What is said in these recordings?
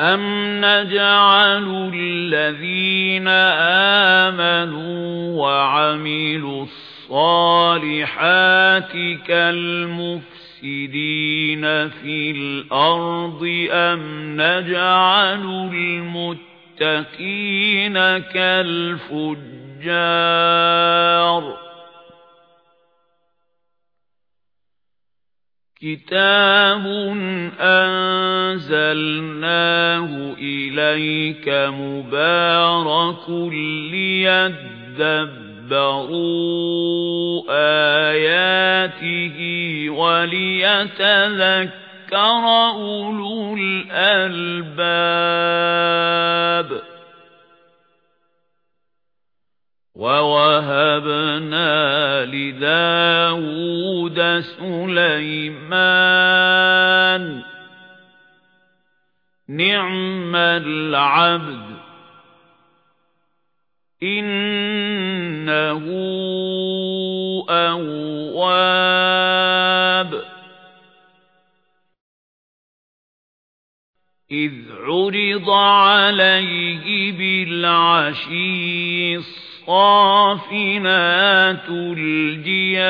أَمْ نَجْعَلُ الَّذِينَ آمَنُوا وَعَمِلُوا الصَّالِحَاتِ كَالْمُفْسِدِينَ فِي الْأَرْضِ أَمْ نَجْعَلُ الْمُتَّقِينَ كَالْفُجَّارِ. كِتَابٌ أَنزَلْنَاهُ إِلَيْكَ مُبَارَكٌ لِّيَدَّبَّرُوا آيَاتِهِ وَلِيَتَذَكَّرَ أُولُو الْأَلْبَابِ وَوَهَبْنَا لِدَاوُودَ سُلَيْمَانَ نِعْمَ الْعَبْدُ. إِنَّهُ أَوَّابٌ. إِذْ عُرِضَ عَلَيْهِ بِالْعَشِيِّ الصَّافِنَاتُ الْجِيَادُ.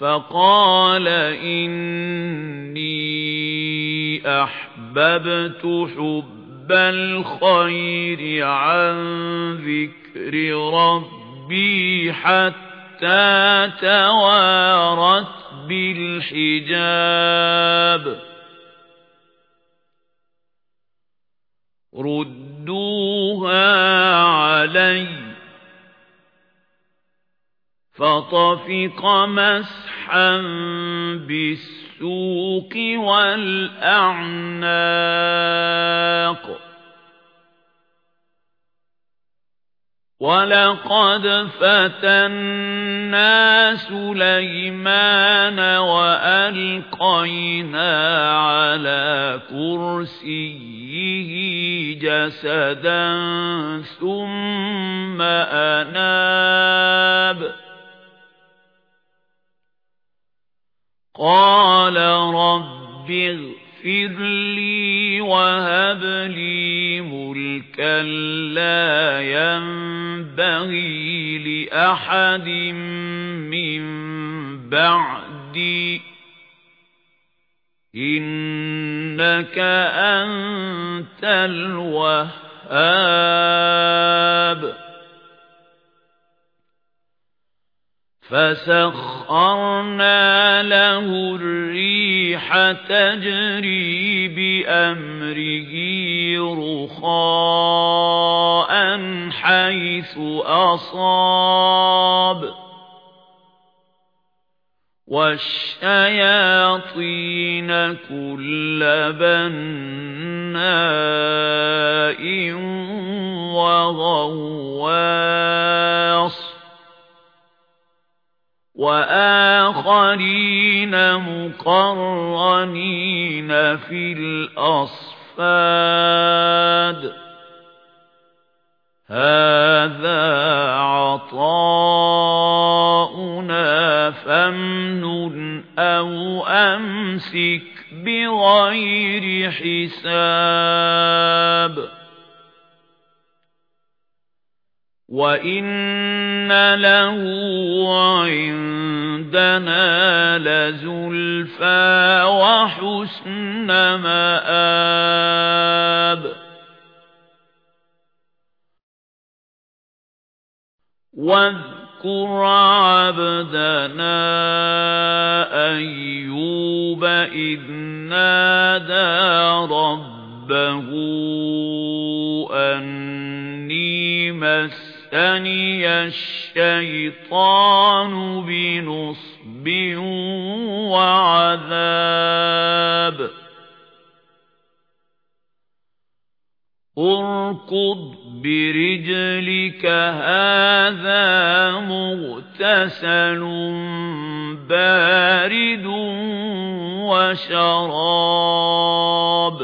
فَقَالَ إِنِّي أَحْبَبْتُ حُبَّ الْخَيْرِ عَن ذِكْرِ رَبِّي حَتَّى تَوَارَتْ بِالْحِجَابِ. رُدُّوهَا عَلَيَّ فَطَفِقَ مَسْحًا بِالسُّوقِ وَالْأَعْنَاقِ وَلَقَدْ فَتَنَّا سُلَيْمَانَ وَأَلْقَيْنَا عَلَى كُرْسِيِّهِ جَسَدًا ثُمَّ أَنَابَ قَالَ رَبِّ اغْفِرْ لِي وَهَبْ لِي مُلْكًا لَّا يَنبَغِي لِأَحَدٍ مِّن بَعْدِي. إِنَّكَ أَنتَ الْوَهَّابُ. فَسَخَّرْنَا لَهُ الرِّيحَ تَجْرِي بِأَمْرِهِ رُخَاءً حَيْثُ أَصَابَ وَالشَّيَاطِينَ كُلَّ بَنَّاءٍ وَغَوَّاصٍ وَآخَرِينَ مُقَرَّنِينَ فِي الْأَصْفَادِ هَذَا عَطَاؤُنَا فَامْنُنْ أَوْ أَمْسِكْ بِغَيْرِ حِسَابٍ. وَإِنَّ لَهُ عِندَنَا لَزُلْفَىٰ وَحُسْنَ مَآبٍ. وَاذْكُرْ عَبْدَنَا أَيُّوبَ إِذْ نَادَىٰ رَبَّهُ أَنِّي مَسَّنِيَ مسني الشيطان بنصب وعذاب. اركض برجلك هذا مغتسل بارد وشراب.